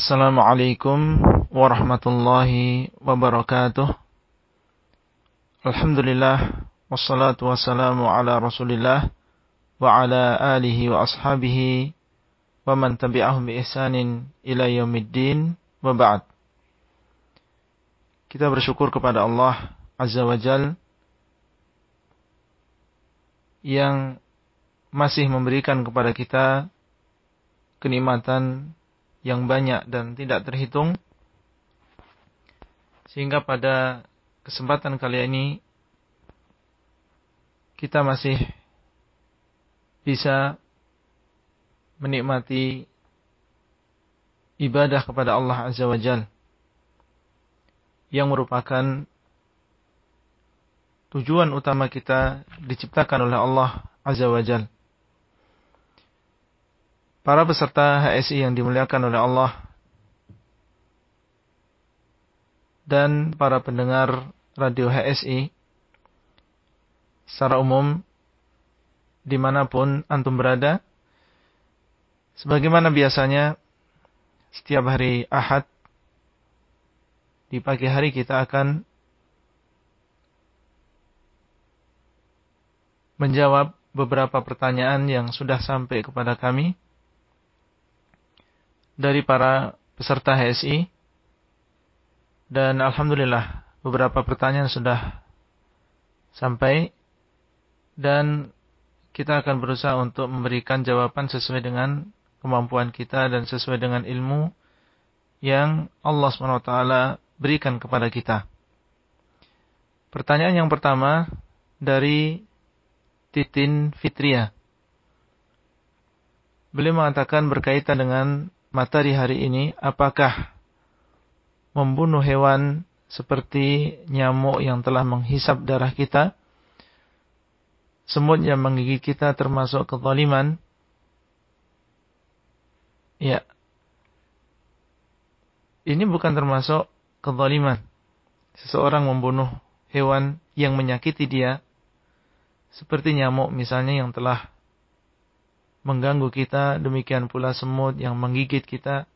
Assalamualaikum warahmatullahi wabarakatuh. Alhamdulillah wassalatu wassalamu ala Rasulillah wa ala alihi wa ashabihi wa man tabi'ahum bi ihsanin ila yaumiddin wa ba'd. Kita bersyukur kepada Allah Azza wa Jal yang masih memberikan kepada kita kenikmatan yang banyak dan tidak terhitung sehingga pada kesempatan kali ini kita masih bisa menikmati ibadah kepada Allah Azza wa Jal yang merupakan tujuan utama kita diciptakan oleh Allah Azza wa Jal. Para peserta HSI yang dimuliakan oleh Allah dan para pendengar radio HSI secara umum di mana pun antum berada sebagaimana biasanya setiap hari Ahad di pagi hari kita akan menjawab beberapa pertanyaan yang sudah sampai kepada kami dari para peserta HSI dan alhamdulillah beberapa pertanyaan sudah sampai dan kita akan berusaha untuk memberikan jawaban sesuai dengan kemampuan kita dan sesuai dengan ilmu yang Allah SWT berikan kepada kita. Pertanyaan yang pertama dari Titin Fitria. Beliau mengatakan berkaitan dengan matahari hari ini apakah membunuh hewan seperti nyamuk yang telah menghisap darah kita, semut yang menggigit kita termasuk kezaliman. Ya. Ini bukan termasuk kezaliman. Seseorang membunuh hewan yang menyakiti dia seperti nyamuk misalnya yang telah mengganggu kita, demikian pula semut yang menggigit kita.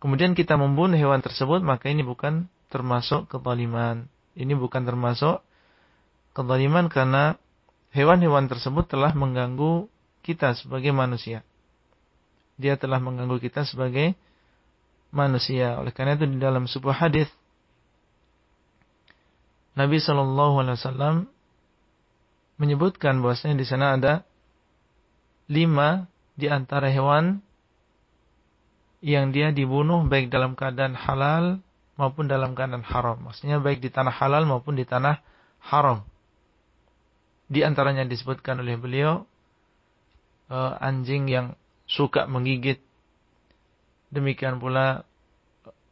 Kemudian kita membunuh hewan tersebut, maka ini bukan termasuk kezaliman. Ini bukan termasuk kezaliman karena hewan-hewan tersebut telah mengganggu kita sebagai manusia. Dia telah mengganggu kita sebagai manusia. Oleh karena itu di dalam sebuah hadis Nabi Shallallahu Alaihi Wasallam menyebutkan bahwasanya di sana ada lima di antara hewan yang dia dibunuh baik dalam keadaan halal maupun dalam keadaan haram. Maksudnya baik di tanah halal maupun di tanah haram. Di antaranya disebutkan oleh beliau uh, anjing yang suka menggigit. Demikian pula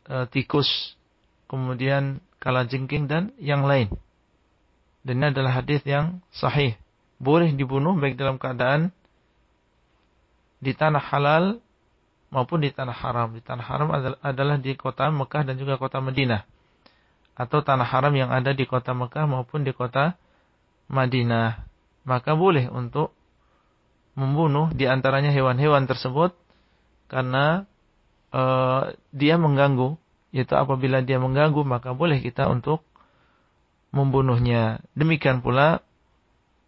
uh, tikus, kemudian kalajengking dan yang lain. Dan ini adalah hadis yang sahih. Boleh dibunuh baik dalam keadaan di tanah halal maupun di tanah haram. Di tanah haram adalah di kota Mekah dan juga kota Madinah. Atau tanah haram yang ada di kota Mekah maupun di kota Madinah. Maka boleh untuk membunuh di antaranya hewan-hewan tersebut karena uh, dia mengganggu. Yaitu apabila dia mengganggu maka boleh kita untuk membunuhnya. Demikian pula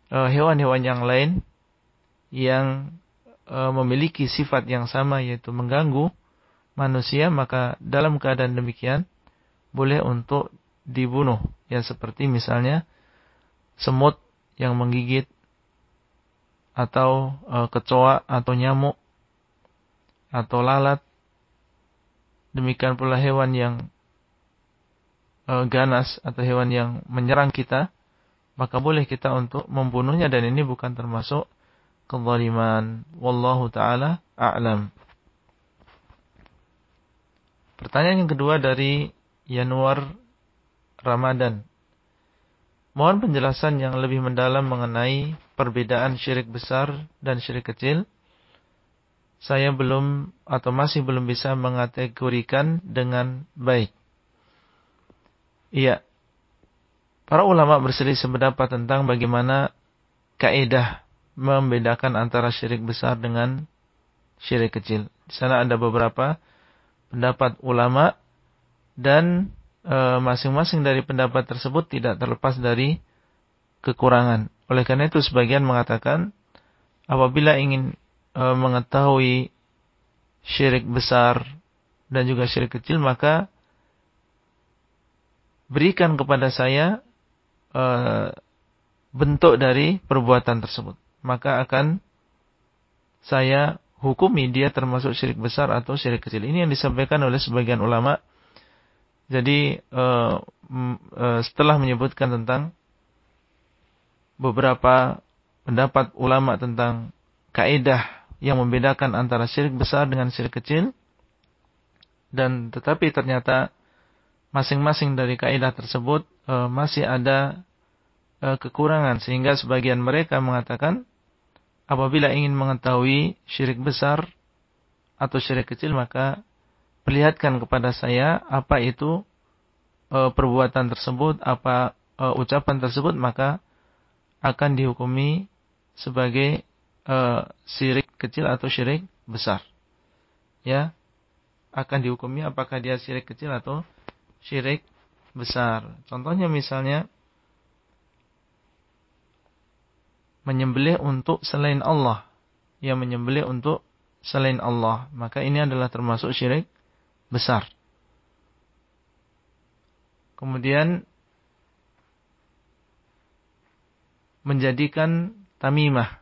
eh, hewan-hewan yang lain yang E, memiliki sifat yang sama yaitu mengganggu manusia maka dalam keadaan demikian boleh untuk dibunuh. Ya seperti misalnya semut yang menggigit atau e, kecoa atau nyamuk atau lalat. Demikian pula hewan yang e, ganas atau hewan yang menyerang kita maka boleh kita untuk membunuhnya. Dan ini bukan termasuk kezaliman. Wallahu taala a'lam. Pertanyaan yang kedua dari Januar Ramadan. Mohon penjelasan yang lebih mendalam mengenai perbedaan syirik besar dan syirik kecil. Saya belum atau masih belum bisa mengategorikan dengan baik. Iya. Para ulama berselisih pendapat tentang bagaimana kaidah membedakan antara syirik besar dengan syirik kecil. Di sana ada beberapa pendapat ulama dan eh, masing-masing dari pendapat tersebut tidak terlepas dari kekurangan. Oleh karena itu sebagian mengatakan apabila ingin e, mengetahui syirik besar dan juga syirik kecil maka berikan kepada saya e, bentuk dari perbuatan tersebut. Maka akan saya hukumi dia termasuk syirik besar atau syirik kecil. Ini yang disampaikan oleh sebagian ulama. Jadi e, e, setelah menyebutkan tentang beberapa pendapat ulama tentang kaidah yang membedakan antara syirik besar dengan syirik kecil dan tetapi ternyata masing-masing dari kaidah tersebut e, masih ada e, kekurangan sehingga sebagian mereka mengatakan apabila ingin mengetahui syirik besar atau syirik kecil maka perlihatkan kepada saya apa itu e, perbuatan tersebut apa e, ucapan tersebut maka akan dihukumi sebagai uh, syirik kecil atau syirik besar. Ya, akan dihukumi apakah dia syirik kecil atau syirik besar. Contohnya misalnya menyembelih untuk selain Allah, yang menyembelih untuk selain Allah, maka ini adalah termasuk syirik besar. Kemudian menjadikan tamimah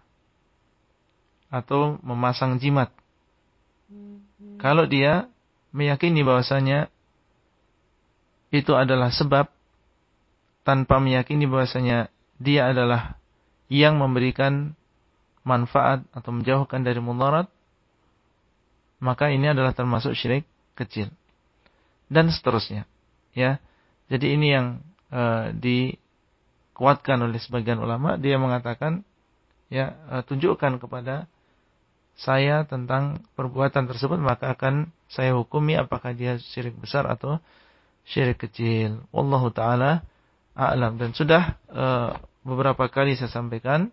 atau memasang jimat. Kalau dia meyakini bahwasanya itu adalah sebab tanpa meyakini bahwasanya dia adalah yang memberikan manfaat atau menjauhkan dari mudarat, maka ini adalah termasuk syirik kecil. Dan seterusnya. Ya. Jadi ini yang di dikuatkan oleh sebagian ulama, dia mengatakan ya e, tunjukkan kepada saya tentang perbuatan tersebut maka akan saya hukumi apakah dia syirik besar atau syirik kecil. Wallahu taala a'lam dan sudah e, beberapa kali saya sampaikan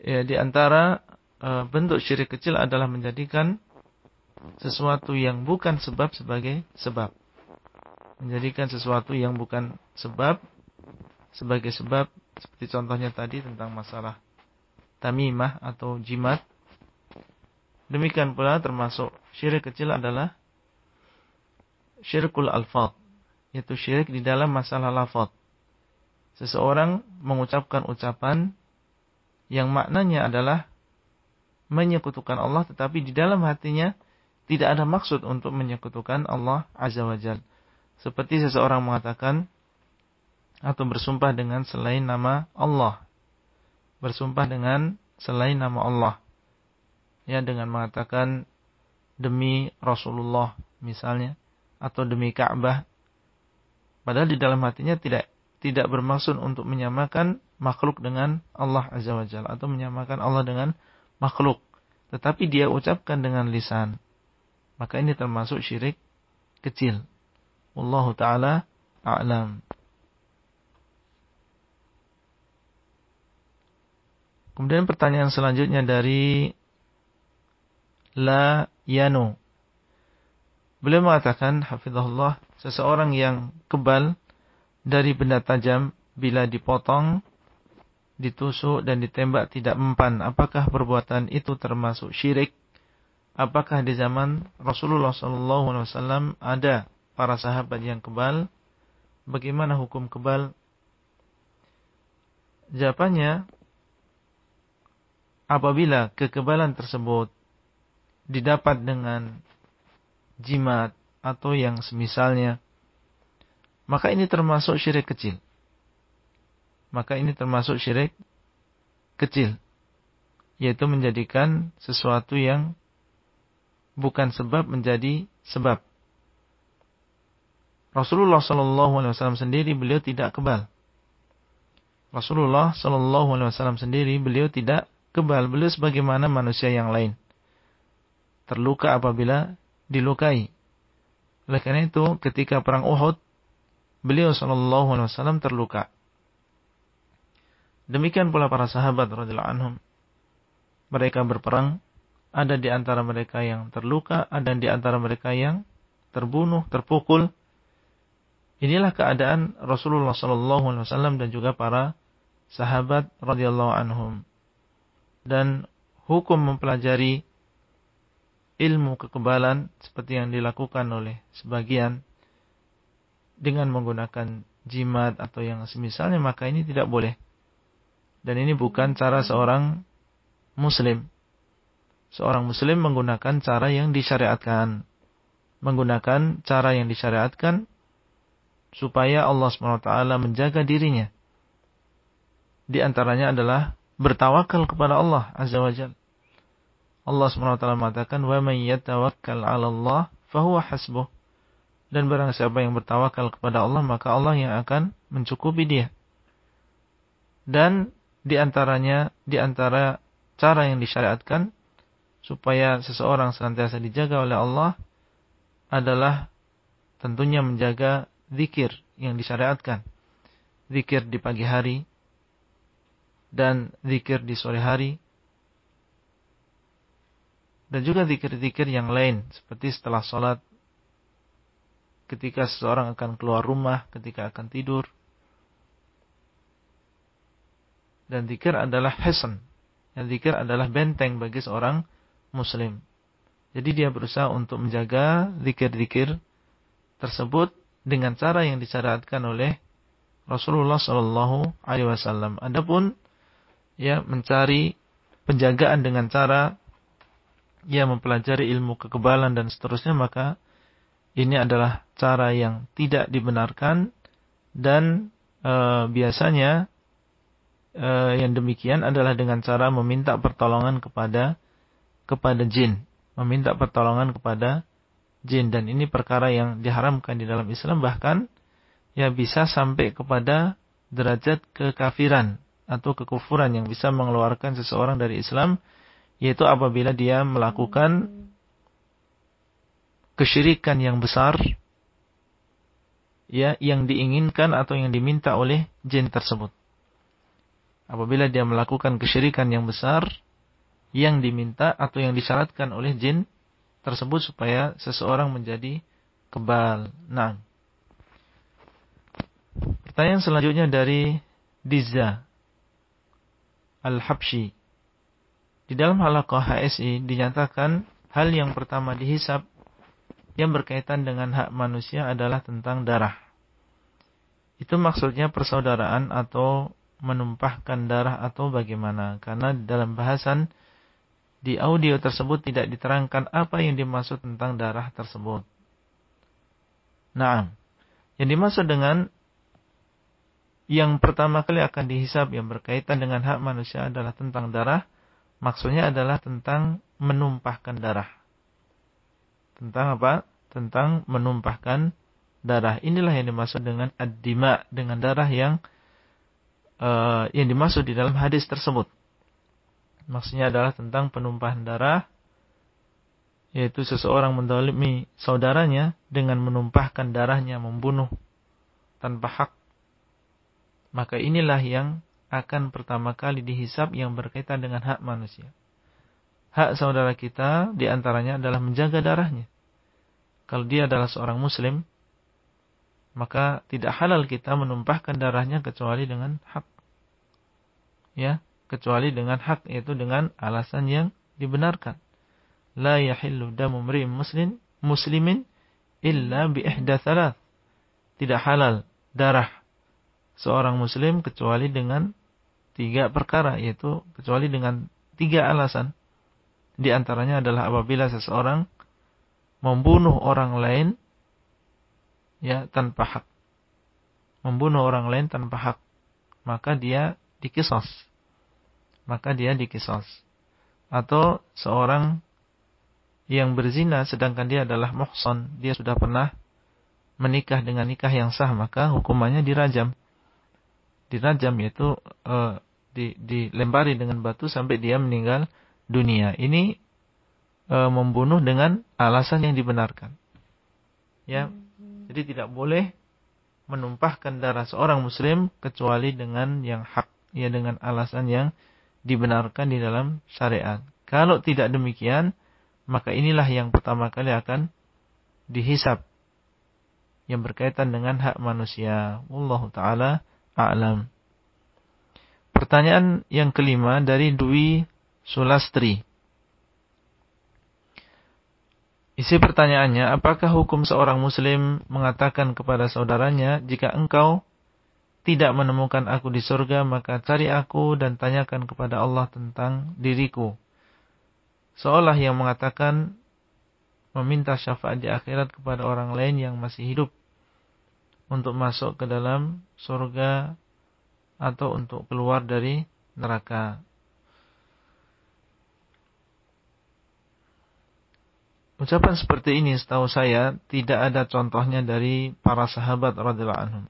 ya di antara e, bentuk syirik kecil adalah menjadikan sesuatu yang bukan sebab sebagai sebab. Menjadikan sesuatu yang bukan sebab sebagai sebab seperti contohnya tadi tentang masalah tamimah atau jimat. Demikian pula termasuk syirik kecil adalah syirkul alfad, yaitu syirik di dalam masalah lafad. Seseorang mengucapkan ucapan yang maknanya adalah menyekutukan Allah tetapi di dalam hatinya tidak ada maksud untuk menyekutukan Allah Azza wa Jal. Seperti seseorang mengatakan atau bersumpah dengan selain nama Allah. Bersumpah dengan selain nama Allah. Ya dengan mengatakan demi Rasulullah misalnya atau demi Ka'bah. Padahal di dalam hatinya tidak tidak bermaksud untuk menyamakan makhluk dengan Allah Azza wa Jalla atau menyamakan Allah dengan makhluk. Tetapi dia ucapkan dengan lisan. Maka ini termasuk syirik kecil. Wallahu taala a'lam. Kemudian pertanyaan selanjutnya dari La Yano. Beliau mengatakan, Hafizahullah, seseorang yang kebal dari benda tajam bila dipotong, ditusuk dan ditembak tidak mempan. Apakah perbuatan itu termasuk syirik? Apakah di zaman Rasulullah SAW ada para sahabat yang kebal? Bagaimana hukum kebal? Jawabannya, apabila kekebalan tersebut didapat dengan jimat atau yang semisalnya, maka ini termasuk syirik kecil. Maka ini termasuk syirik kecil. Yaitu menjadikan sesuatu yang bukan sebab menjadi sebab. Rasulullah SAW sendiri beliau tidak kebal. Rasulullah SAW sendiri beliau tidak kebal. Beliau sebagaimana manusia yang lain. Terluka apabila dilukai. Oleh karena itu, ketika perang Uhud, beliau sallallahu alaihi wasallam terluka. Demikian pula para sahabat radhiyallahu anhum. Mereka berperang ada di antara mereka yang terluka, ada di antara mereka yang terbunuh, terpukul. Inilah keadaan Rasulullah SAW dan juga para sahabat radhiyallahu anhum. Dan hukum mempelajari ilmu kekebalan seperti yang dilakukan oleh sebagian dengan menggunakan jimat atau yang semisalnya maka ini tidak boleh. Dan ini bukan cara seorang muslim. Seorang muslim menggunakan cara yang disyariatkan. Menggunakan cara yang disyariatkan supaya Allah SWT menjaga dirinya. Di antaranya adalah bertawakal kepada Allah Azza wa Jalla. Allah SWT mengatakan, "Wa man yatawakkal 'ala Allah fahuwa hasbuh." Dan barang siapa yang bertawakal kepada Allah, maka Allah yang akan mencukupi dia. Dan di antaranya, di antara cara yang disyariatkan supaya seseorang senantiasa dijaga oleh Allah adalah tentunya menjaga zikir yang disyariatkan. Zikir di pagi hari dan zikir di sore hari. Dan juga zikir-zikir yang lain seperti setelah sholat ketika seseorang akan keluar rumah, ketika akan tidur. Dan zikir adalah hasan. Dan zikir adalah benteng bagi seorang muslim. Jadi dia berusaha untuk menjaga zikir-zikir tersebut dengan cara yang disyariatkan oleh Rasulullah Shallallahu Alaihi Wasallam. Adapun ya mencari penjagaan dengan cara ya mempelajari ilmu kekebalan dan seterusnya maka ini adalah cara yang tidak dibenarkan dan e, biasanya e, yang demikian adalah dengan cara meminta pertolongan kepada kepada jin, meminta pertolongan kepada jin. Dan ini perkara yang diharamkan di dalam Islam. Bahkan ya bisa sampai kepada derajat kekafiran atau kekufuran yang bisa mengeluarkan seseorang dari Islam yaitu apabila dia melakukan kesyirikan yang besar ya yang diinginkan atau yang diminta oleh jin tersebut. Apabila dia melakukan kesyirikan yang besar yang diminta atau yang disyaratkan oleh jin tersebut supaya seseorang menjadi kebal. Nah. Pertanyaan selanjutnya dari Diza Al-Habsyi. Di dalam halaqah HSI dinyatakan hal yang pertama dihisap yang berkaitan dengan hak manusia adalah tentang darah. Itu maksudnya persaudaraan atau menumpahkan darah atau bagaimana. Karena dalam bahasan di audio tersebut tidak diterangkan apa yang dimaksud tentang darah tersebut. Nah, yang dimaksud dengan yang pertama kali akan dihisap yang berkaitan dengan hak manusia adalah tentang darah. Maksudnya adalah tentang menumpahkan darah. Tentang apa? Tentang menumpahkan darah. Inilah yang dimaksud dengan ad-dima, dengan darah yang uh, yang dimaksud di dalam hadis tersebut. Maksudnya adalah tentang penumpahan darah yaitu seseorang mendolimi saudaranya dengan menumpahkan darahnya membunuh tanpa hak maka inilah yang akan pertama kali dihisap yang berkaitan dengan hak manusia. Hak saudara kita di antaranya adalah menjaga darahnya. Kalau dia adalah seorang muslim, maka tidak halal kita menumpahkan darahnya kecuali dengan hak. Ya, kecuali dengan hak yaitu dengan alasan yang dibenarkan. La yahillu damu mri'in muslim muslimin illa bi ihda thalath. Tidak halal darah seorang muslim kecuali dengan tiga perkara yaitu kecuali dengan tiga alasan. Di antaranya adalah apabila seseorang membunuh orang lain ya tanpa hak. Membunuh orang lain tanpa hak, maka dia dikisos. Maka dia dikisos. Atau seorang yang berzina sedangkan dia adalah muhson, dia sudah pernah menikah dengan nikah yang sah, maka hukumannya dirajam. Dirajam yaitu e, di, dilempari dengan batu sampai dia meninggal dunia. Ini e, membunuh dengan alasan yang dibenarkan. Ya, jadi tidak boleh menumpahkan darah seorang muslim kecuali dengan yang hak, ya dengan alasan yang dibenarkan di dalam syariat. Kalau tidak demikian, maka inilah yang pertama kali akan dihisap yang berkaitan dengan hak manusia. Wallahu taala a'lam. Pertanyaan yang kelima dari Dwi Sulastri. Isi pertanyaannya, apakah hukum seorang muslim mengatakan kepada saudaranya, jika engkau tidak menemukan aku di surga, maka cari aku dan tanyakan kepada Allah tentang diriku. Seolah yang mengatakan meminta syafaat di akhirat kepada orang lain yang masih hidup untuk masuk ke dalam surga atau untuk keluar dari neraka. Ucapan seperti ini setahu saya tidak ada contohnya dari para sahabat radhiyallahu anhum.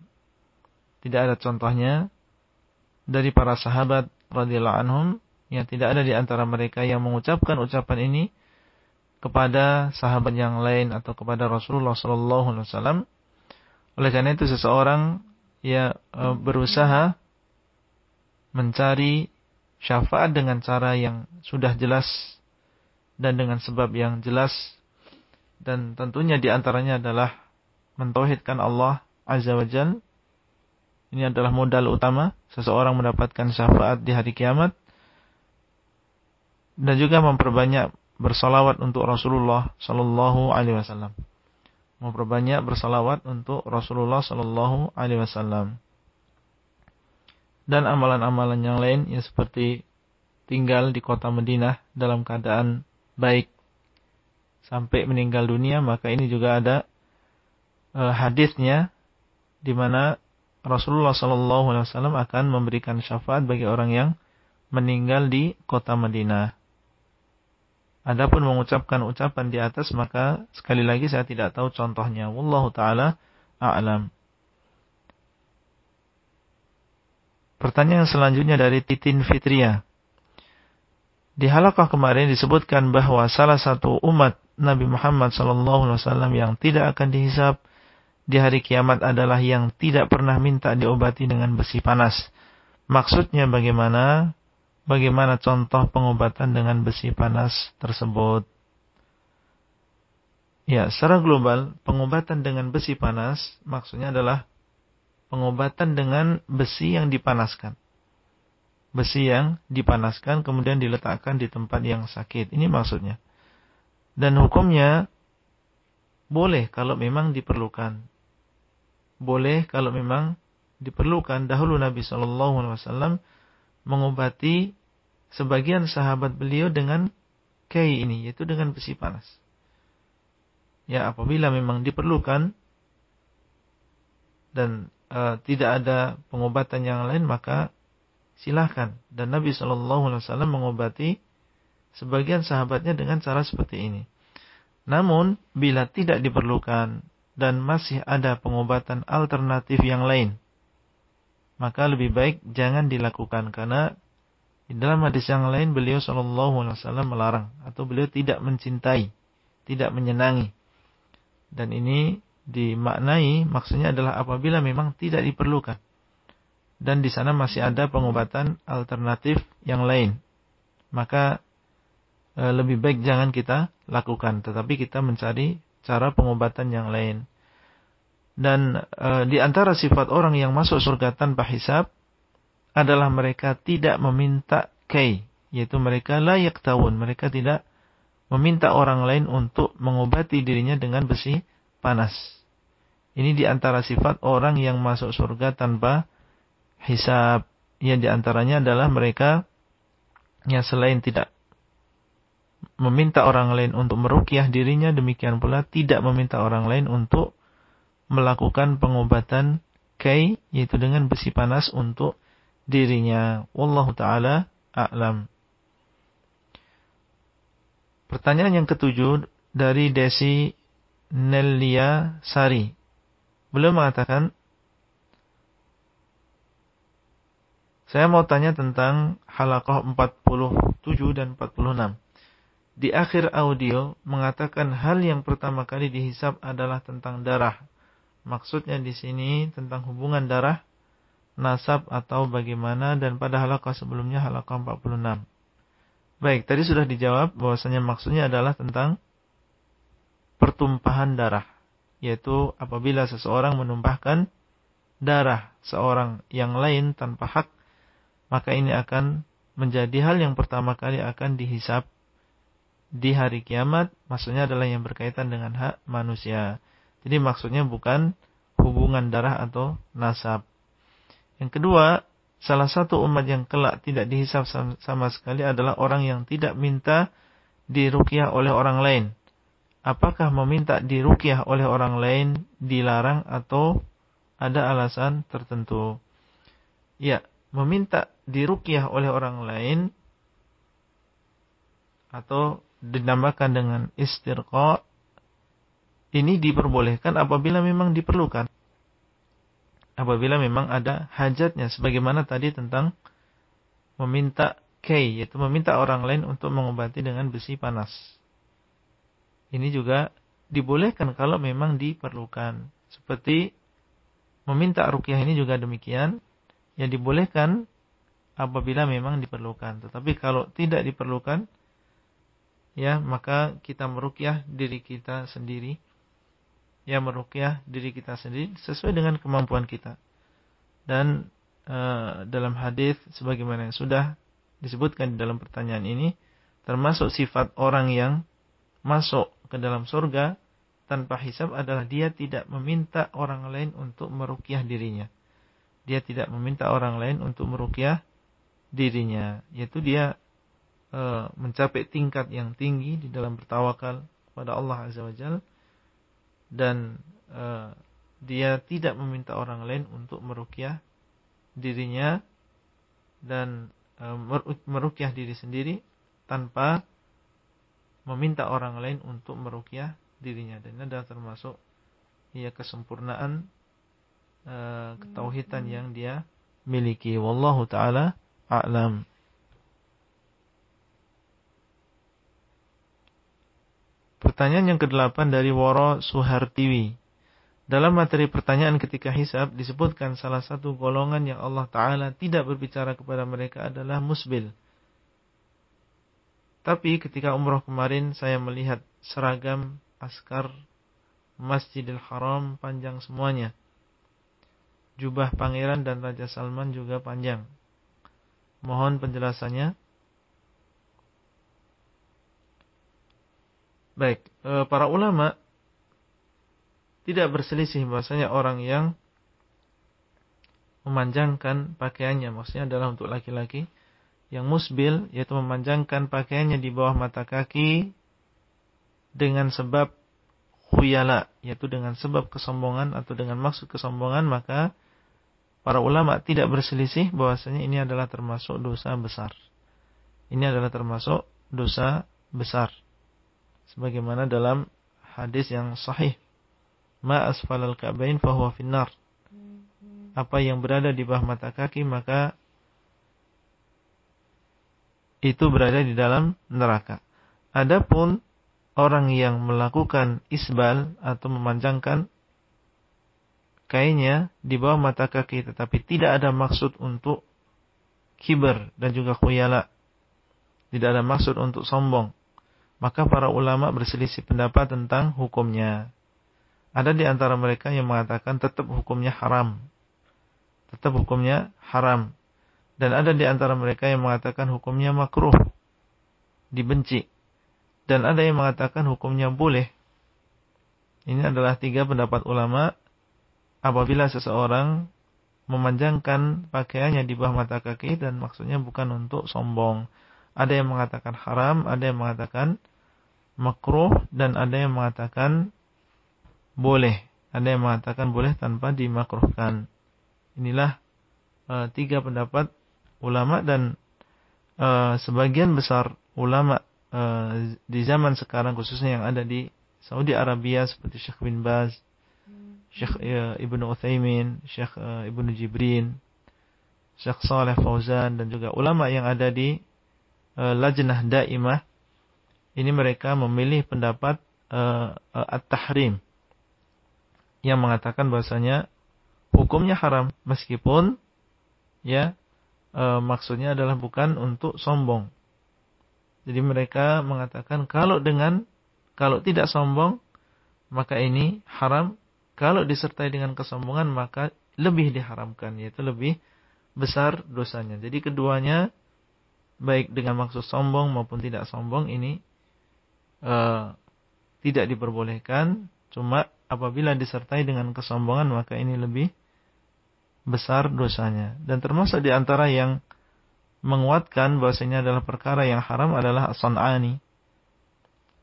Tidak ada contohnya dari para sahabat radhiyallahu anhum yang tidak ada di antara mereka yang mengucapkan ucapan ini kepada sahabat yang lain atau kepada Rasulullah sallallahu alaihi wasallam. Oleh karena itu seseorang ya e, berusaha mencari syafaat dengan cara yang sudah jelas dan dengan sebab yang jelas dan tentunya di antaranya adalah mentauhidkan Allah Azza wa Jal. Ini adalah modal utama seseorang mendapatkan syafaat di hari kiamat. Dan juga memperbanyak bersalawat untuk Rasulullah Sallallahu Alaihi Wasallam. Memperbanyak bersalawat untuk Rasulullah Sallallahu Alaihi Wasallam. Dan amalan-amalan yang lain ya seperti tinggal di kota Madinah dalam keadaan baik sampai meninggal dunia maka ini juga ada uh, hadisnya di mana Rasulullah Shallallahu Alaihi Wasallam akan memberikan syafaat bagi orang yang meninggal di kota Madinah. Adapun mengucapkan ucapan di atas maka sekali lagi saya tidak tahu contohnya. Wallahu taala a'lam. Pertanyaan selanjutnya dari Titin Fitria. Di halakah kemarin disebutkan bahwa salah satu umat Nabi Muhammad SAW yang tidak akan dihisap di hari kiamat adalah yang tidak pernah minta diobati dengan besi panas. Maksudnya bagaimana? Bagaimana contoh pengobatan dengan besi panas tersebut? Ya, secara global, pengobatan dengan besi panas maksudnya adalah pengobatan dengan besi yang dipanaskan. Besi yang dipanaskan kemudian diletakkan di tempat yang sakit. Ini maksudnya. Dan hukumnya boleh kalau memang diperlukan. Boleh kalau memang diperlukan. Dahulu Nabi Shallallahu Alaihi Wasallam mengobati sebagian sahabat beliau dengan kei ini, yaitu dengan besi panas. Ya, apabila memang diperlukan dan e, tidak ada pengobatan yang lain, maka silahkan. Dan Nabi Shallallahu Alaihi Wasallam mengobati sebagian sahabatnya dengan cara seperti ini. Namun, bila tidak diperlukan dan masih ada pengobatan alternatif yang lain, maka lebih baik jangan dilakukan karena di dalam hadis yang lain beliau Shallallahu Alaihi Wasallam melarang atau beliau tidak mencintai, tidak menyenangi. Dan ini dimaknai maksudnya adalah apabila memang tidak diperlukan dan di sana masih ada pengobatan alternatif yang lain, maka lebih baik jangan kita lakukan, tetapi kita mencari cara pengobatan yang lain. Dan e, di antara sifat orang yang masuk surga tanpa hisab adalah mereka tidak meminta kei, yaitu mereka layak tahun, mereka tidak meminta orang lain untuk mengobati dirinya dengan besi panas. Ini di antara sifat orang yang masuk surga tanpa hisab. Yang di antaranya adalah mereka yang selain tidak meminta orang lain untuk merukyah dirinya, demikian pula tidak meminta orang lain untuk melakukan pengobatan kai, yaitu dengan besi panas untuk dirinya. Wallahu ta'ala a'lam. Pertanyaan yang ketujuh dari Desi Nelia Sari. Beliau mengatakan, Saya mau tanya tentang halakoh 47 dan 46 di akhir audio mengatakan hal yang pertama kali dihisap adalah tentang darah. Maksudnya di sini tentang hubungan darah, nasab atau bagaimana dan pada halaqah sebelumnya halaqah 46. Baik, tadi sudah dijawab bahwasanya maksudnya adalah tentang pertumpahan darah, yaitu apabila seseorang menumpahkan darah seorang yang lain tanpa hak, maka ini akan menjadi hal yang pertama kali akan dihisap di hari kiamat, maksudnya adalah yang berkaitan dengan hak manusia. Jadi maksudnya bukan hubungan darah atau nasab. Yang kedua, salah satu umat yang kelak tidak dihisap sama sekali adalah orang yang tidak minta dirukyah oleh orang lain. Apakah meminta dirukyah oleh orang lain dilarang atau ada alasan tertentu? Ya, meminta dirukyah oleh orang lain atau dinamakan dengan istirqa ini diperbolehkan apabila memang diperlukan. Apabila memang ada hajatnya. Sebagaimana tadi tentang meminta kay, yaitu meminta orang lain untuk mengobati dengan besi panas. Ini juga dibolehkan kalau memang diperlukan. Seperti meminta rukyah ini juga demikian. Yang dibolehkan apabila memang diperlukan. Tetapi kalau tidak diperlukan, ya maka kita merukyah diri kita sendiri ya merukyah diri kita sendiri sesuai dengan kemampuan kita. Dan e, dalam hadis sebagaimana yang sudah disebutkan di dalam pertanyaan ini termasuk sifat orang yang masuk ke dalam surga tanpa hisab adalah dia tidak meminta orang lain untuk merukyah dirinya. Dia tidak meminta orang lain untuk merukyah dirinya, yaitu dia mencapai tingkat yang tinggi di dalam bertawakal kepada Allah Azza wa Jalla dan uh, dia tidak meminta orang lain untuk merukyah dirinya dan uh, merukyah diri sendiri tanpa meminta orang lain untuk merukyah dirinya. Dan ini adalah termasuk ya kesempurnaan uh, ketauhidan yang dia miliki. Wallahu taala a'lam Pertanyaan yang kedelapan dari Woro Suhartiwi. Dalam materi pertanyaan ketika hisab disebutkan salah satu golongan yang Allah Ta'ala tidak berbicara kepada mereka adalah musbil. Tapi ketika umroh kemarin saya melihat seragam askar Masjidil Haram panjang semuanya. Jubah pangeran dan Raja Salman juga panjang. Mohon penjelasannya. Baik, e, para ulama tidak berselisih bahasanya orang yang memanjangkan pakaiannya, maksudnya adalah untuk laki-laki yang musbil, yaitu memanjangkan pakaiannya di bawah mata kaki dengan sebab khuyala, yaitu dengan sebab kesombongan atau dengan maksud kesombongan, maka para ulama tidak berselisih bahwasanya ini adalah termasuk dosa besar. Ini adalah termasuk dosa besar sebagaimana dalam hadis yang sahih. Ma asfalal ka'bain fahuwa finnar. Apa yang berada di bawah mata kaki maka itu berada di dalam neraka. Adapun orang yang melakukan isbal atau memanjangkan kainnya di bawah mata kaki tetapi tidak ada maksud untuk kiber dan juga khuyala. Tidak ada maksud untuk sombong maka para ulama berselisih pendapat tentang hukumnya. Ada di antara mereka yang mengatakan tetap hukumnya haram. Tetap hukumnya haram. Dan ada di antara mereka yang mengatakan hukumnya makruh. Dibenci. Dan ada yang mengatakan hukumnya boleh. Ini adalah tiga pendapat ulama. Apabila seseorang memanjangkan pakaiannya di bawah mata kaki dan maksudnya bukan untuk sombong. Ada yang mengatakan haram, ada yang mengatakan makruh dan ada yang mengatakan boleh. Ada yang mengatakan boleh tanpa dimakruhkan. Inilah uh, tiga pendapat ulama dan uh, sebagian besar ulama uh, di zaman sekarang khususnya yang ada di Saudi Arabia seperti Syekh bin Baz, Syekh uh, Ibnu Utsaimin, Syekh uh, Ibnu Jibrin, Syekh Saleh Fauzan dan juga ulama yang ada di uh, Lajnah Daimah ini mereka memilih pendapat uh, uh, at-tahrim yang mengatakan bahasanya hukumnya haram meskipun ya uh, maksudnya adalah bukan untuk sombong. Jadi mereka mengatakan kalau dengan kalau tidak sombong maka ini haram. Kalau disertai dengan kesombongan maka lebih diharamkan yaitu lebih besar dosanya. Jadi keduanya baik dengan maksud sombong maupun tidak sombong ini uh, tidak diperbolehkan. Cuma apabila disertai dengan kesombongan maka ini lebih besar dosanya. Dan termasuk di antara yang menguatkan bahwasanya adalah perkara yang haram adalah As-San'ani.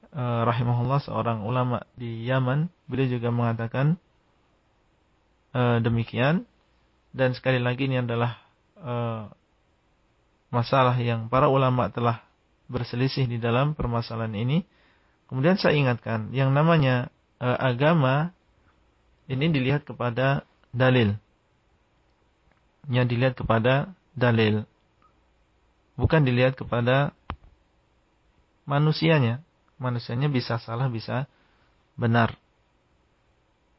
Uh, rahimahullah seorang ulama di Yaman, beliau juga mengatakan uh, demikian dan sekali lagi ini adalah uh, masalah yang para ulama telah berselisih di dalam permasalahan ini. Kemudian saya ingatkan, yang namanya uh, agama ini dilihat kepada dalil. Yang dilihat kepada dalil. Bukan dilihat kepada manusianya. Manusianya bisa salah, bisa benar.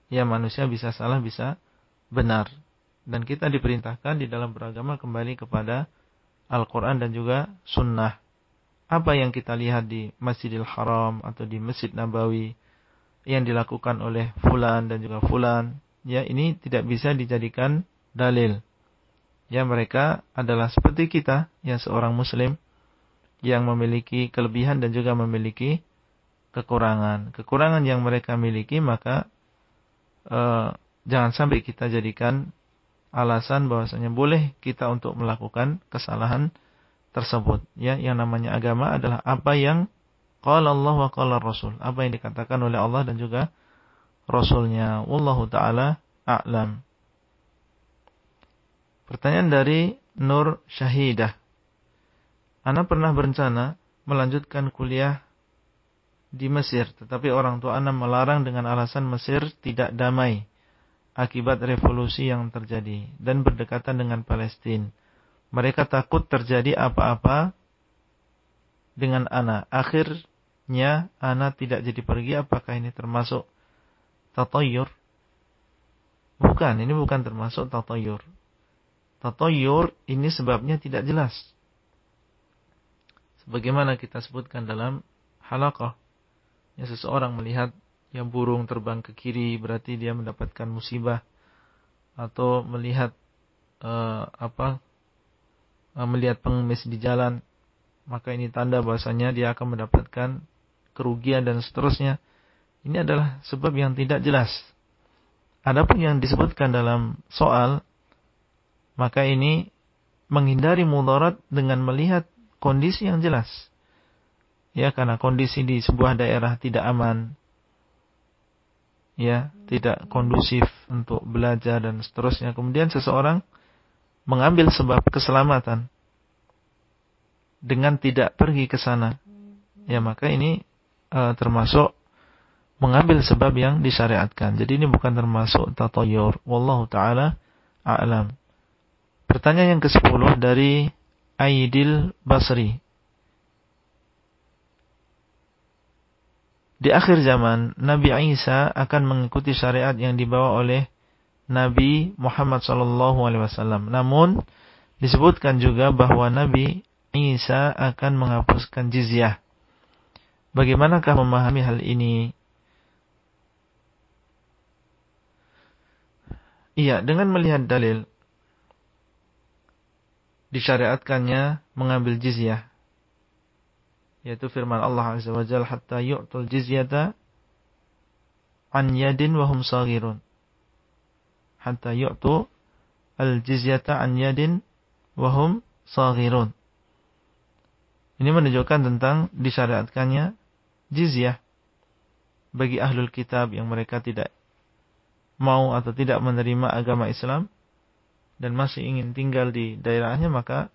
Ya manusia bisa salah, bisa benar. Dan kita diperintahkan di dalam beragama kembali kepada Al-Quran dan juga Sunnah. Apa yang kita lihat di Masjidil Haram atau di Masjid Nabawi yang dilakukan oleh Fulan dan juga Fulan, ya ini tidak bisa dijadikan dalil. Ya mereka adalah seperti kita yang seorang Muslim yang memiliki kelebihan dan juga memiliki kekurangan. Kekurangan yang mereka miliki maka eh, jangan sampai kita jadikan alasan bahwasanya boleh kita untuk melakukan kesalahan tersebut. Ya yang namanya agama adalah apa yang qala Allah wa qala Rasul. Apa yang dikatakan oleh Allah dan juga rasulnya. Wallahu taala a'lam. Pertanyaan dari Nur Syahidah. Ana pernah berencana melanjutkan kuliah di Mesir tetapi orang tua Ana melarang dengan alasan Mesir tidak damai akibat revolusi yang terjadi dan berdekatan dengan Palestina. Mereka takut terjadi apa-apa dengan anak. Akhirnya anak tidak jadi pergi. Apakah ini termasuk tatoyur? Bukan, ini bukan termasuk tatoyur. Tatoyur ini sebabnya tidak jelas. Sebagaimana kita sebutkan dalam halakah. Yang seseorang melihat yang burung terbang ke kiri berarti dia mendapatkan musibah atau melihat uh, apa melihat pengemis di jalan maka ini tanda bahwasanya dia akan mendapatkan kerugian dan seterusnya. Ini adalah sebab yang tidak jelas. Adapun yang disebutkan dalam soal maka ini menghindari mudarat dengan melihat kondisi yang jelas. Ya karena kondisi di sebuah daerah tidak aman. Ya tidak kondusif untuk belajar dan seterusnya. Kemudian seseorang mengambil sebab keselamatan dengan tidak pergi ke sana. Ya maka ini uh, termasuk mengambil sebab yang disyariatkan. Jadi ini bukan termasuk tatoyor. Wallahu taala a'lam. Pertanyaan yang ke-10 dari Aidil Basri. Di akhir zaman, Nabi Isa akan mengikuti syariat yang dibawa oleh Nabi Muhammad SAW. Namun, disebutkan juga bahwa Nabi Isa akan menghapuskan jizyah. Bagaimanakah memahami hal ini? Iya, dengan melihat dalil disyariatkannya mengambil jizyah yaitu firman Allah Azza wa Jalla hatta yu'tul jizyata an yadin wa hum saghirun hatta yu'tu al jizyata an yadin wa hum saghirun ini menunjukkan tentang disyariatkannya jizyah bagi ahlul kitab yang mereka tidak mau atau tidak menerima agama Islam dan masih ingin tinggal di daerahnya maka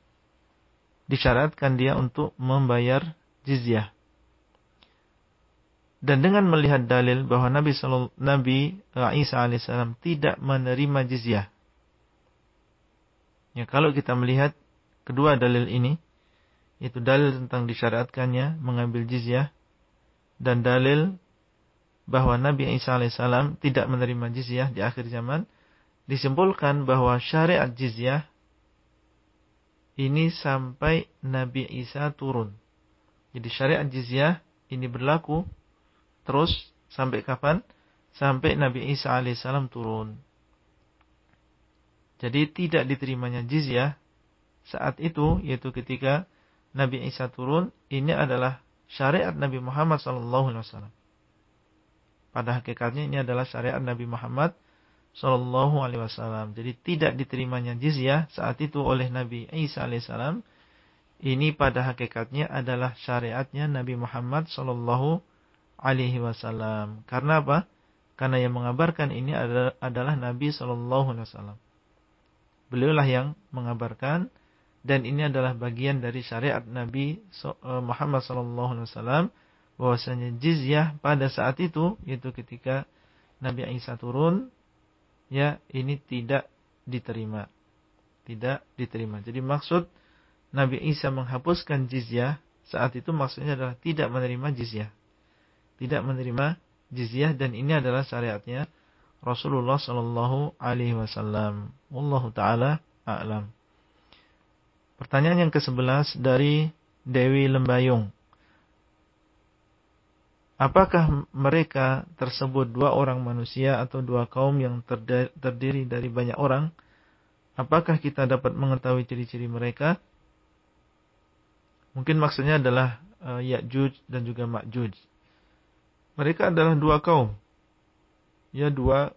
disyaratkan dia untuk membayar jizyah. Dan dengan melihat dalil bahwa Nabi Nabi Isa alaihissalam tidak menerima jizyah. Ya, kalau kita melihat kedua dalil ini, itu dalil tentang disyariatkannya mengambil jizyah dan dalil bahwa Nabi Isa alaihissalam tidak menerima jizyah di akhir zaman, disimpulkan bahwa syariat jizyah ini sampai Nabi Isa turun Jadi syariat jizyah ini berlaku terus sampai kapan? Sampai Nabi Isa alaihissalam turun. Jadi tidak diterimanya jizyah saat itu yaitu ketika Nabi Isa turun ini adalah syariat Nabi Muhammad wasallam. Pada hakikatnya ini adalah syariat Nabi Muhammad sallallahu alaihi wasallam. Jadi tidak diterimanya jizyah saat itu oleh Nabi Isa alaihissalam ini pada hakikatnya adalah syariatnya Nabi Muhammad Sallallahu Alaihi Wasallam. Karena apa? Karena yang mengabarkan ini adalah, Nabi Sallallahu Alaihi Wasallam. Beliaulah yang mengabarkan dan ini adalah bagian dari syariat Nabi eh, Muhammad Sallallahu Alaihi Wasallam bahwasanya jizyah pada saat itu yaitu ketika Nabi Isa turun ya ini tidak diterima tidak diterima jadi maksud Nabi Isa menghapuskan jizyah, saat itu maksudnya adalah tidak menerima jizyah. Tidak menerima jizyah dan ini adalah syariatnya Rasulullah sallallahu alaihi wasallam. Wallahu taala a'lam. Pertanyaan yang ke-11 dari Dewi Lembayung. Apakah mereka tersebut dua orang manusia atau dua kaum yang terdiri dari banyak orang? Apakah kita dapat mengetahui ciri-ciri mereka? Mungkin maksudnya adalah uh, Ya'juj dan juga Ma'juj. Mereka adalah dua kaum. Ya, dua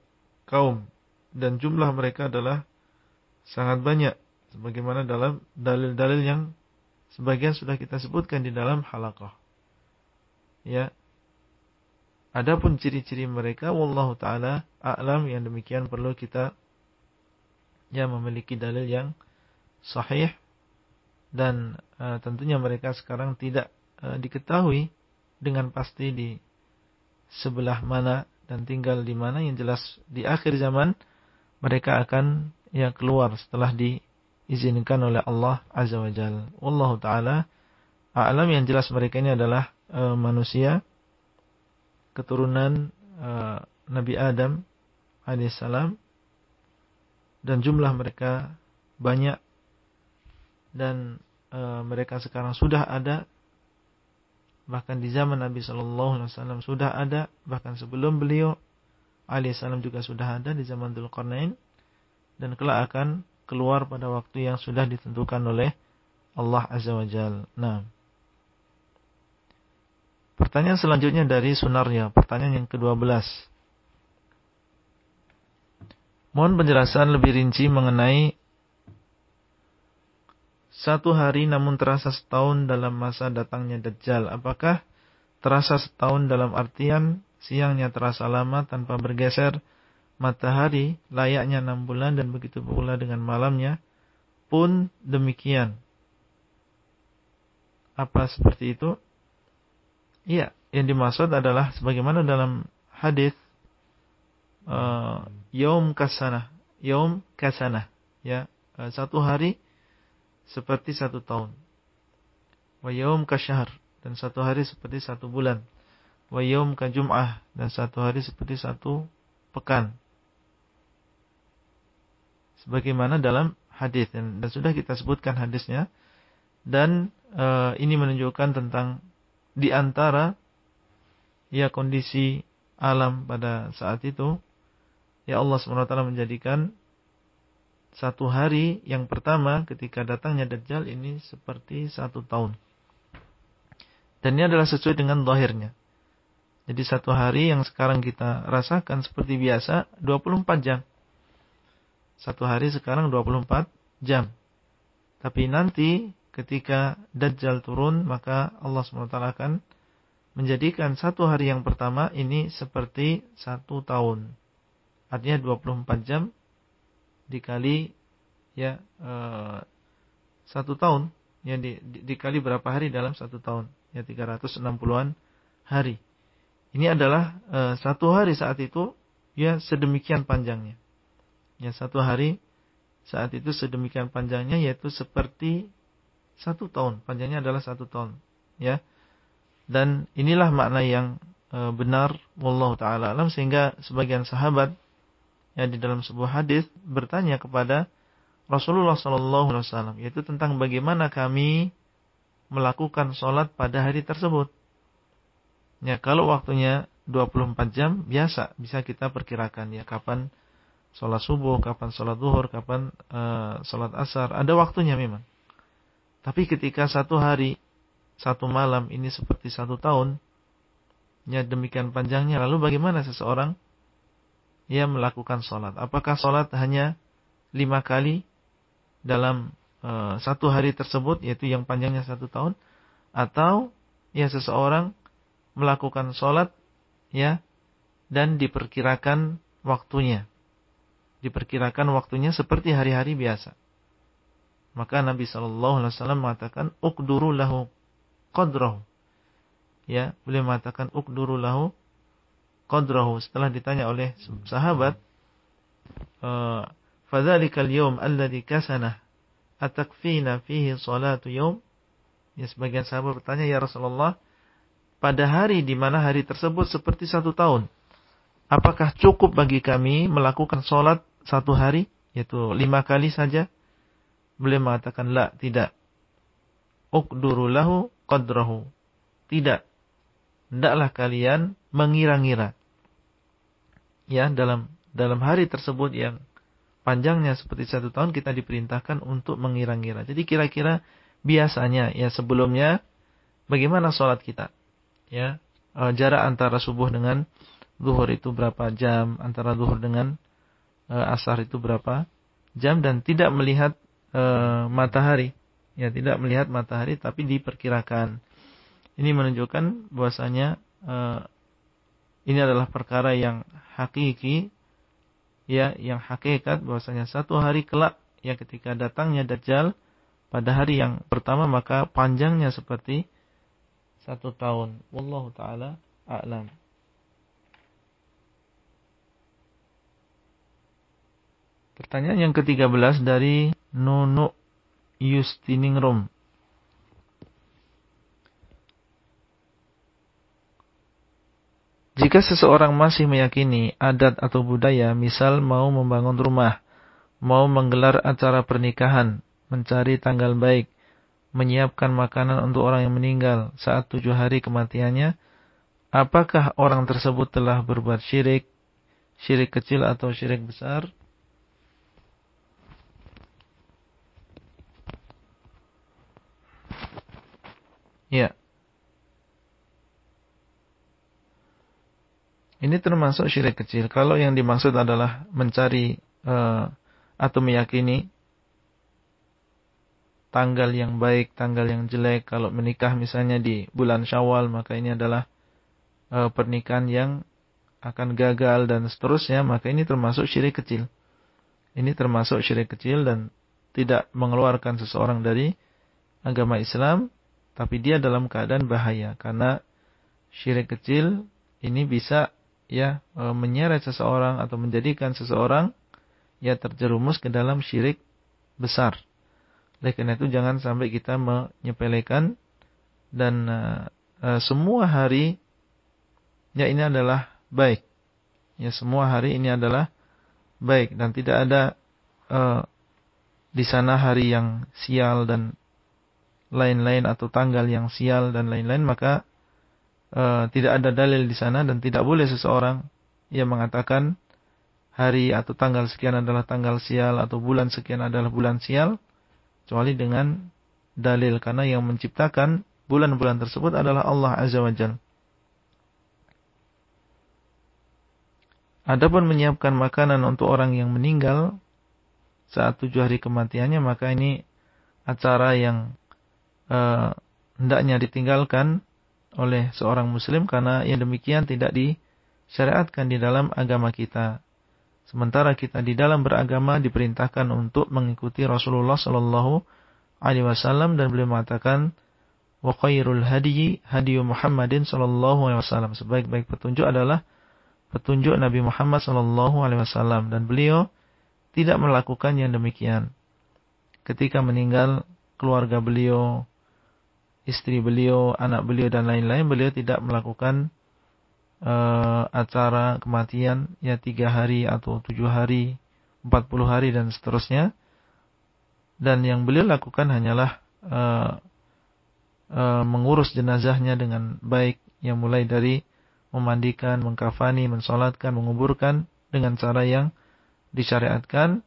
kaum. Dan jumlah mereka adalah sangat banyak. Sebagaimana dalam dalil-dalil yang sebagian sudah kita sebutkan di dalam halaqah. Ya. Adapun ciri-ciri mereka wallahu taala a'lam yang demikian perlu kita ya memiliki dalil yang sahih dan uh, tentunya mereka sekarang tidak uh, diketahui dengan pasti di sebelah mana dan tinggal di mana yang jelas di akhir zaman mereka akan ya keluar setelah diizinkan oleh Allah Azza wa Jalla. Wallahu taala a'lam yang jelas mereka ini adalah uh, manusia keturunan uh, Nabi Adam alaihissalam dan jumlah mereka banyak dan e, mereka sekarang sudah ada bahkan di zaman Nabi Shallallahu Alaihi Wasallam sudah ada bahkan sebelum beliau alaihissalam juga sudah ada di zaman Dzulqarnain dan kelak akan keluar pada waktu yang sudah ditentukan oleh Allah Azza wa Jal. Nah, pertanyaan selanjutnya dari Sunarnya, pertanyaan yang ke-12. Mohon penjelasan lebih rinci mengenai satu hari namun terasa setahun dalam masa datangnya Dajjal. Apakah terasa setahun dalam artian siangnya terasa lama tanpa bergeser matahari layaknya enam bulan dan begitu pula dengan malamnya pun demikian. Apa seperti itu? Iya, yang dimaksud adalah sebagaimana dalam hadis uh, yaum kasana, yaum kasana, ya, uh, satu hari seperti satu tahun. Wa yaum dan satu hari seperti satu bulan. Wa yaum kajum'ah dan satu hari seperti satu pekan. Sebagaimana dalam hadis dan, dan sudah kita sebutkan hadisnya dan e, ini menunjukkan tentang di antara ya kondisi alam pada saat itu ya Allah SWT menjadikan satu hari yang pertama ketika datangnya Dajjal ini seperti satu tahun. Dan ini adalah sesuai dengan zahirnya. Jadi satu hari yang sekarang kita rasakan seperti biasa 24 jam. Satu hari sekarang 24 jam. Tapi nanti ketika Dajjal turun maka Allah SWT akan menjadikan satu hari yang pertama ini seperti satu tahun. Artinya 24 jam dikali ya uh, satu tahun ya di, di, dikali berapa hari dalam satu tahun ya 360-an hari. Ini adalah uh, satu hari saat itu ya sedemikian panjangnya. Ya satu hari saat itu sedemikian panjangnya yaitu seperti satu tahun. Panjangnya adalah satu tahun. Ya. Dan inilah makna yang e, benar wallahu taala alam sehingga sebagian sahabat yang di dalam sebuah hadis bertanya kepada Rasulullah Sallallahu Alaihi Wasallam, yaitu tentang bagaimana kami melakukan sholat pada hari tersebut. Ya, kalau waktunya 24 jam, biasa, bisa kita perkirakan ya kapan sholat subuh, kapan sholat duhur, kapan uh, sholat asar. Ada waktunya memang. Tapi ketika satu hari, satu malam ini seperti satu tahun, ya demikian panjangnya. Lalu bagaimana seseorang ia melakukan sholat? Apakah sholat hanya lima kali dalam uh, satu hari tersebut, yaitu yang panjangnya satu tahun, atau ya seseorang melakukan sholat ya dan diperkirakan waktunya? Diperkirakan waktunya seperti hari-hari biasa. Maka Nabi Shallallahu Alaihi Wasallam mengatakan ukduru lahu qadrahu ya beliau mengatakan ukduru lahu qadrahu setelah ditanya oleh sahabat eh, fadzalikal yawm alladhi kasana atakfina fihi salatu yawm ya sebagian sahabat bertanya ya Rasulullah pada hari di mana hari tersebut seperti satu tahun. Apakah cukup bagi kami melakukan sholat satu hari, yaitu lima kali saja? Beliau mengatakan, la, tidak. Ukdurulahu qadrahu. Tidak. Tidaklah kalian mengira-ngira. Ya, dalam dalam hari tersebut yang panjangnya seperti satu tahun kita diperintahkan untuk mengira-ngira. Jadi kira-kira biasanya ya sebelumnya bagaimana sholat kita? ya uh, jarak antara subuh dengan zuhur itu berapa jam, antara zuhur dengan uh, asar itu berapa jam dan tidak melihat uh, matahari. Ya, tidak melihat matahari tapi diperkirakan. Ini menunjukkan bahwasanya ini adalah perkara yang hakiki ya, yang hakikat bahwasanya satu hari kelak ya ketika datangnya dajjal pada hari yang pertama maka panjangnya seperti satu tahun. Wallahu taala a'lam. Pertanyaan yang ke-13 dari Nunu Justiningrum. Jika seseorang masih meyakini adat atau budaya, misal mau membangun rumah, mau menggelar acara pernikahan, mencari tanggal baik, menyiapkan makanan untuk orang yang meninggal saat tujuh hari kematiannya, apakah orang tersebut telah berbuat syirik, syirik kecil atau syirik besar? Ya. Ini termasuk syirik kecil. Kalau yang dimaksud adalah mencari uh, atau meyakini tanggal yang baik, tanggal yang jelek. Kalau menikah misalnya di bulan Syawal, maka ini adalah e, pernikahan yang akan gagal dan seterusnya, maka ini termasuk syirik kecil. Ini termasuk syirik kecil dan tidak mengeluarkan seseorang dari agama Islam, tapi dia dalam keadaan bahaya karena syirik kecil ini bisa ya e, menyeret seseorang atau menjadikan seseorang ya terjerumus ke dalam syirik besar. Oleh karena itu jangan sampai kita menyepelekan dan uh, semua hari ya ini adalah baik. Ya semua hari ini adalah baik dan tidak ada uh, di sana hari yang sial dan lain-lain atau tanggal yang sial dan lain-lain maka uh, tidak ada dalil di sana dan tidak boleh seseorang yang mengatakan hari atau tanggal sekian adalah tanggal sial atau bulan sekian adalah bulan sial kecuali dengan dalil karena yang menciptakan bulan-bulan tersebut adalah Allah Azza wa Jalla. Adapun menyiapkan makanan untuk orang yang meninggal saat tujuh hari kematiannya, maka ini acara yang uh, hendaknya ditinggalkan oleh seorang muslim karena yang demikian tidak disyariatkan di dalam agama kita. Sementara kita di dalam beragama diperintahkan untuk mengikuti Rasulullah Sallallahu Alaihi Wasallam dan beliau mengatakan wa khairul hadiyi hadiyu Muhammadin Sallallahu Alaihi Wasallam. Sebaik-baik petunjuk adalah petunjuk Nabi Muhammad Sallallahu Alaihi Wasallam dan beliau tidak melakukan yang demikian. Ketika meninggal keluarga beliau, istri beliau, anak beliau dan lain-lain, beliau tidak melakukan uh, acara kematian ya tiga hari atau tujuh hari, empat puluh hari dan seterusnya. Dan yang beliau lakukan hanyalah uh, e, mengurus jenazahnya dengan baik yang mulai dari memandikan, mengkafani, mensolatkan, menguburkan dengan cara yang disyariatkan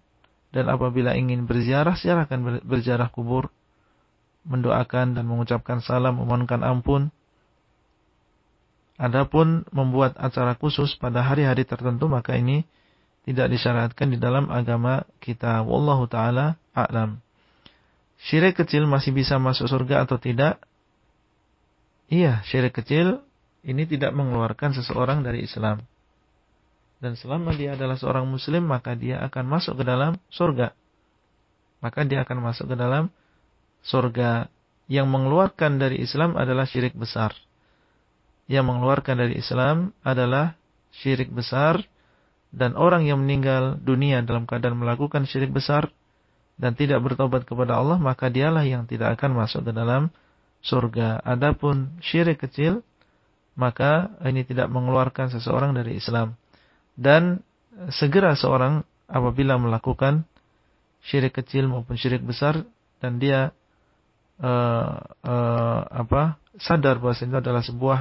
dan apabila ingin berziarah silakan berziarah kubur mendoakan dan mengucapkan salam memohonkan ampun Adapun membuat acara khusus pada hari-hari tertentu maka ini tidak disyariatkan di dalam agama kita. Wallahu taala a'lam. Syirik kecil masih bisa masuk surga atau tidak? Iya, syirik kecil ini tidak mengeluarkan seseorang dari Islam. Dan selama dia adalah seorang muslim maka dia akan masuk ke dalam surga. Maka dia akan masuk ke dalam surga. Yang mengeluarkan dari Islam adalah syirik besar yang mengeluarkan dari Islam adalah syirik besar dan orang yang meninggal dunia dalam keadaan melakukan syirik besar dan tidak bertobat kepada Allah maka dialah yang tidak akan masuk ke dalam surga. Adapun syirik kecil maka ini tidak mengeluarkan seseorang dari Islam. Dan segera seorang apabila melakukan syirik kecil maupun syirik besar dan dia uh, uh, apa sadar bahwa itu adalah sebuah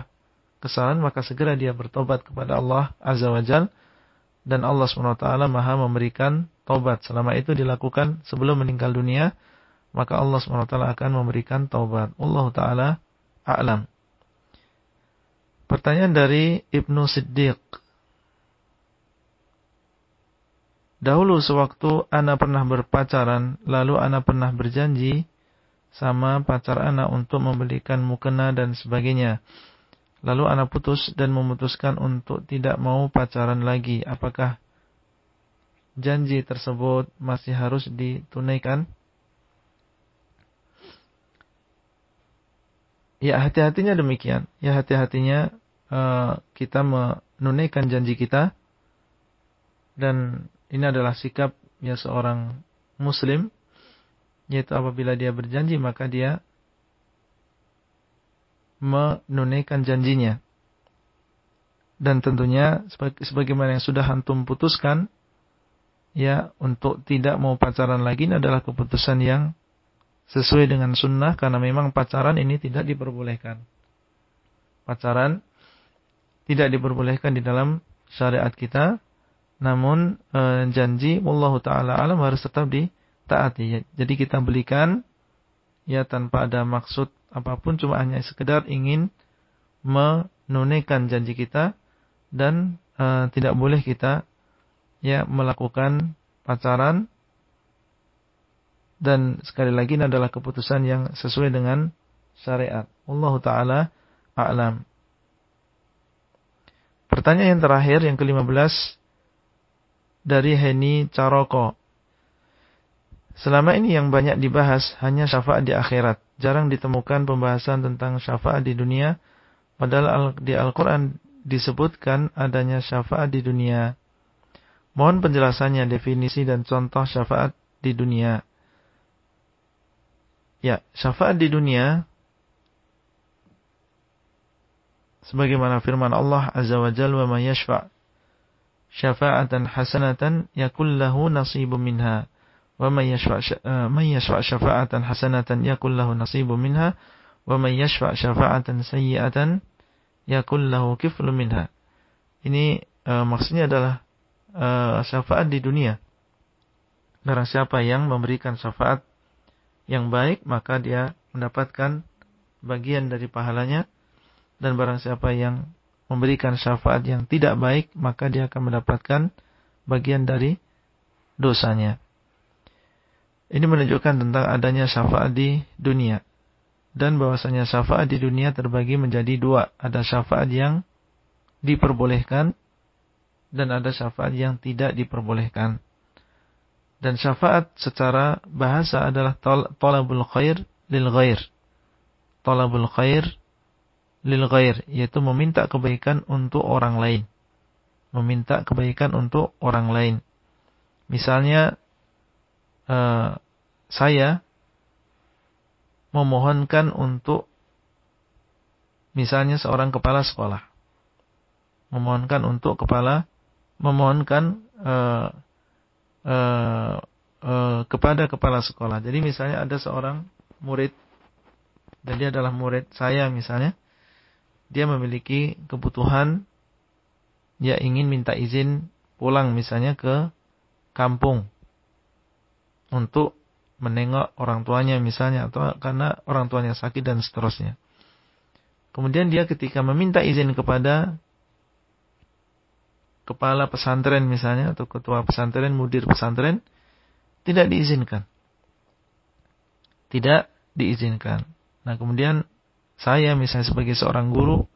kesalahan maka segera dia bertobat kepada Allah Azza wa Jal. Dan Allah SWT maha memberikan taubat. Selama itu dilakukan sebelum meninggal dunia maka Allah SWT akan memberikan taubat. Allah Ta'ala a'lam. Pertanyaan dari Ibnu Siddiq. Dahulu sewaktu Ana pernah berpacaran Lalu Ana pernah berjanji Sama pacar Ana untuk membelikan mukena dan sebagainya Lalu anak putus dan memutuskan untuk tidak mau pacaran lagi. Apakah janji tersebut masih harus ditunaikan? Ya hati-hatinya demikian. Ya hati-hatinya uh, kita menunaikan janji kita. Dan ini adalah sikap ya seorang muslim. Yaitu apabila dia berjanji maka dia menunaikan janjinya. Dan tentunya sebagaimana yang sudah antum putuskan ya untuk tidak mau pacaran lagi ini adalah keputusan yang sesuai dengan sunnah karena memang pacaran ini tidak diperbolehkan. Pacaran tidak diperbolehkan di dalam syariat kita, namun e, janji wallahu taala alam harus tetap ditaati. Jadi kita belikan ya tanpa ada maksud apa pun cuma hanya sekedar ingin menunaikan janji kita dan e, tidak boleh kita ya melakukan pacaran dan sekali lagi ini adalah keputusan yang sesuai dengan syariat. Allah taala a'lam. Pertanyaan yang terakhir yang ke-15 dari Heni Caroko. Selama ini yang banyak dibahas hanya syafaat di akhirat jarang ditemukan pembahasan tentang syafaat di dunia, padahal di Al-Quran disebutkan adanya syafaat di dunia. Mohon penjelasannya, definisi dan contoh syafaat di dunia. Ya, syafaat di dunia sebagaimana firman Allah Azza wa Jalla wa may yashfa' syafa'atan hasanatan yakul lahu nasibun minha ومن يشفع من يشفع شفاعة حسنة يكن له نصيب منها ومن يشفع شفاعة سيئة يكن له كفل منها ini uh, maksudnya adalah uh, syafaat di dunia barang siapa yang memberikan syafaat yang baik maka dia mendapatkan bagian dari pahalanya dan barang siapa yang memberikan syafaat yang tidak baik maka dia akan mendapatkan bagian dari dosanya ini menunjukkan tentang adanya syafaat di dunia. Dan bahwasanya syafaat di dunia terbagi menjadi dua. Ada syafaat yang diperbolehkan dan ada syafaat yang tidak diperbolehkan. Dan syafaat secara bahasa adalah talabul khair lil ghair. Talabul khair lil ghair yaitu meminta kebaikan untuk orang lain. Meminta kebaikan untuk orang lain. Misalnya uh, saya memohonkan untuk misalnya seorang kepala sekolah memohonkan untuk kepala memohonkan uh, uh, uh, kepada kepala sekolah. Jadi misalnya ada seorang murid dan dia adalah murid saya misalnya, dia memiliki kebutuhan, dia ingin minta izin pulang misalnya ke kampung untuk menengok orang tuanya misalnya atau karena orang tuanya sakit dan seterusnya. Kemudian dia ketika meminta izin kepada kepala pesantren misalnya atau ketua pesantren, mudir pesantren tidak diizinkan. Tidak diizinkan. Nah, kemudian saya misalnya sebagai seorang guru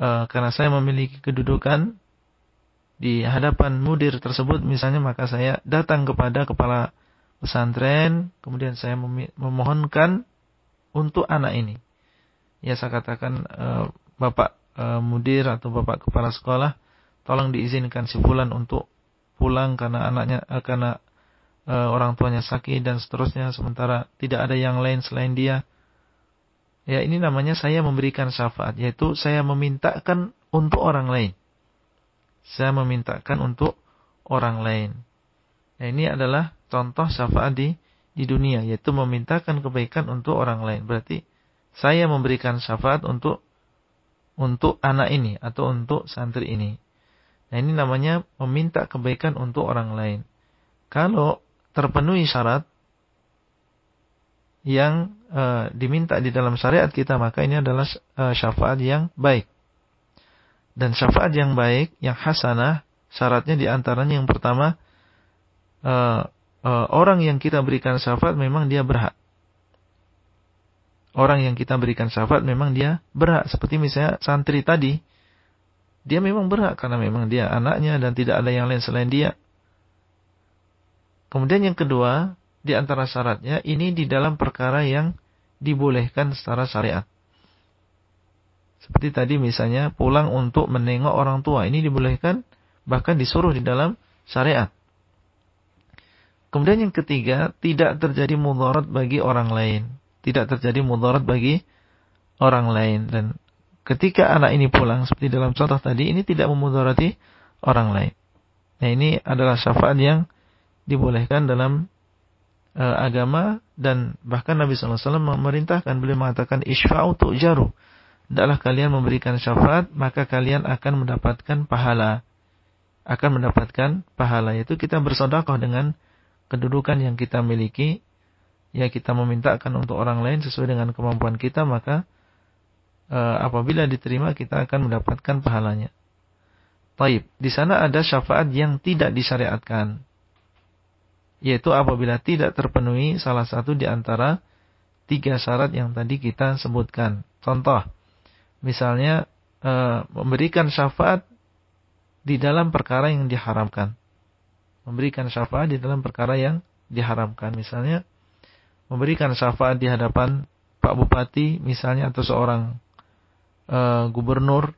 uh, karena saya memiliki kedudukan di hadapan mudir tersebut misalnya maka saya datang kepada kepala pesantren kemudian saya memohonkan untuk anak ini. Ya saya katakan uh, Bapak uh, mudir atau Bapak kepala sekolah tolong diizinkan si fulan untuk pulang karena anaknya uh, karena orang tuanya sakit dan seterusnya sementara tidak ada yang lain selain dia. Ya ini namanya saya memberikan syafaat yaitu saya memintakan untuk orang lain saya memintakan untuk orang lain. Nah, ini adalah contoh syafaat di di dunia yaitu memintakan kebaikan untuk orang lain. Berarti saya memberikan syafaat untuk untuk anak ini atau untuk santri ini. Nah, ini namanya meminta kebaikan untuk orang lain. Kalau terpenuhi syarat yang e, diminta di dalam syariat kita, maka ini adalah e, syafaat yang baik. Dan syafaat yang baik, yang hasanah, syaratnya di antaranya yang pertama, uh, uh, orang yang kita berikan syafaat memang dia berhak. Orang yang kita berikan syafaat memang dia berhak. Seperti misalnya santri tadi, dia memang berhak karena memang dia anaknya dan tidak ada yang lain selain dia. Kemudian yang kedua, di antara syaratnya ini di dalam perkara yang dibolehkan secara syariat. Seperti tadi misalnya pulang untuk menengok orang tua. Ini dibolehkan bahkan disuruh di dalam syariat. Kemudian yang ketiga, tidak terjadi mudarat bagi orang lain. Tidak terjadi mudarat bagi orang lain. Dan ketika anak ini pulang, seperti dalam contoh tadi, ini tidak memudarati orang lain. Nah ini adalah syafaat yang dibolehkan dalam uh, agama dan bahkan Nabi SAW memerintahkan beliau mengatakan isfa'u tu'jaru Tidaklah kalian memberikan syafaat, maka kalian akan mendapatkan pahala. Akan mendapatkan pahala. Yaitu kita bersodakoh dengan kedudukan yang kita miliki. Ya kita memintakan untuk orang lain sesuai dengan kemampuan kita, maka e, apabila diterima kita akan mendapatkan pahalanya. Taib. Di sana ada syafaat yang tidak disyariatkan. Yaitu apabila tidak terpenuhi salah satu di antara tiga syarat yang tadi kita sebutkan. Contoh, misalnya e, memberikan syafaat di dalam perkara yang diharamkan. Memberikan syafaat di dalam perkara yang diharamkan. Misalnya memberikan syafaat di hadapan Pak Bupati misalnya atau seorang e, gubernur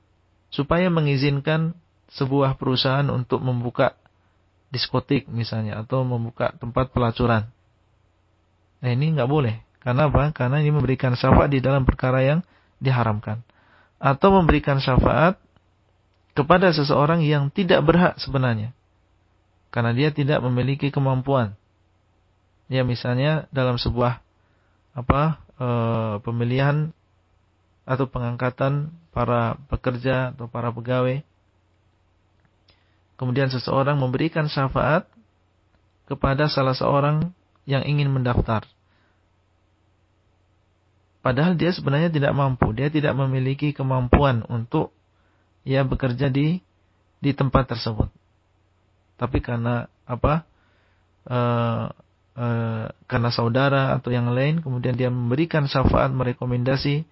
supaya mengizinkan sebuah perusahaan untuk membuka diskotik misalnya atau membuka tempat pelacuran. Nah ini nggak boleh. Karena apa? Karena ini memberikan syafaat di dalam perkara yang diharamkan atau memberikan syafaat kepada seseorang yang tidak berhak sebenarnya. Karena dia tidak memiliki kemampuan. Ya misalnya dalam sebuah apa e, pemilihan atau pengangkatan para pekerja atau para pegawai. Kemudian seseorang memberikan syafaat kepada salah seorang yang ingin mendaftar. Padahal dia sebenarnya tidak mampu, dia tidak memiliki kemampuan untuk ya bekerja di di tempat tersebut. Tapi karena apa? E, e, karena saudara atau yang lain, kemudian dia memberikan syafaat, merekomendasi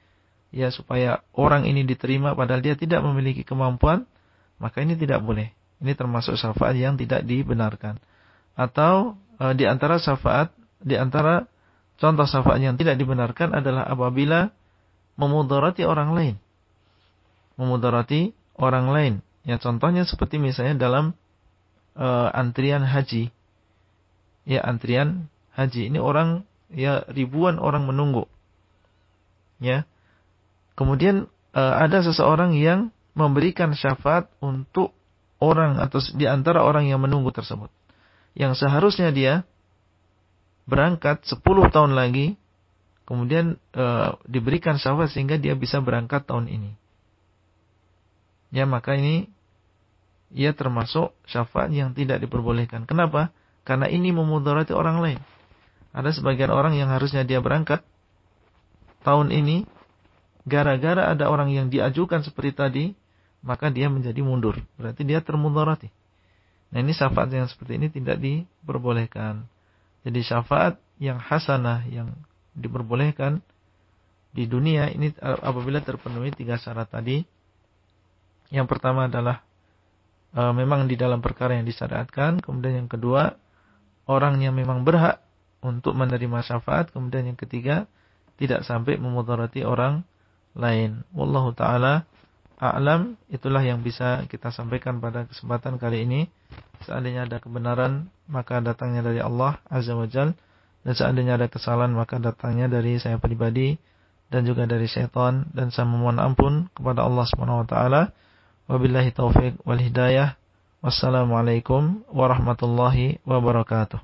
ya supaya orang ini diterima, padahal dia tidak memiliki kemampuan, maka ini tidak boleh. Ini termasuk syafaat yang tidak dibenarkan. Atau e, di antara syafaat, di antara Contoh syafaat yang tidak dibenarkan adalah apabila memudarati orang lain. Memudarati orang lain. Ya contohnya seperti misalnya dalam uh, antrian haji. Ya antrian haji. Ini orang ya ribuan orang menunggu. Ya. Kemudian uh, ada seseorang yang memberikan syafaat untuk orang atau di antara orang yang menunggu tersebut. Yang seharusnya dia berangkat 10 tahun lagi kemudian e, diberikan syafaat sehingga dia bisa berangkat tahun ini. Ya, maka ini ia termasuk syafaat yang tidak diperbolehkan. Kenapa? Karena ini memudarati orang lain. Ada sebagian orang yang harusnya dia berangkat tahun ini gara-gara ada orang yang diajukan seperti tadi, maka dia menjadi mundur. Berarti dia termudarati. Nah, ini syafaat yang seperti ini tidak diperbolehkan. Jadi syafaat yang hasanah yang diperbolehkan di dunia ini apabila terpenuhi tiga syarat tadi. Yang pertama adalah e, memang di dalam perkara yang disyariatkan, kemudian yang kedua orang yang memang berhak untuk menerima syafaat, kemudian yang ketiga tidak sampai memudarati orang lain. Wallahu taala a'lam itulah yang bisa kita sampaikan pada kesempatan kali ini. Seandainya ada kebenaran maka datangnya dari Allah Azza wa Jalla dan seandainya ada kesalahan maka datangnya dari saya pribadi dan juga dari syaitan dan saya memohon ampun kepada Allah Subhanahu wa taala. Wabillahi taufik wal hidayah. Wassalamualaikum warahmatullahi wabarakatuh.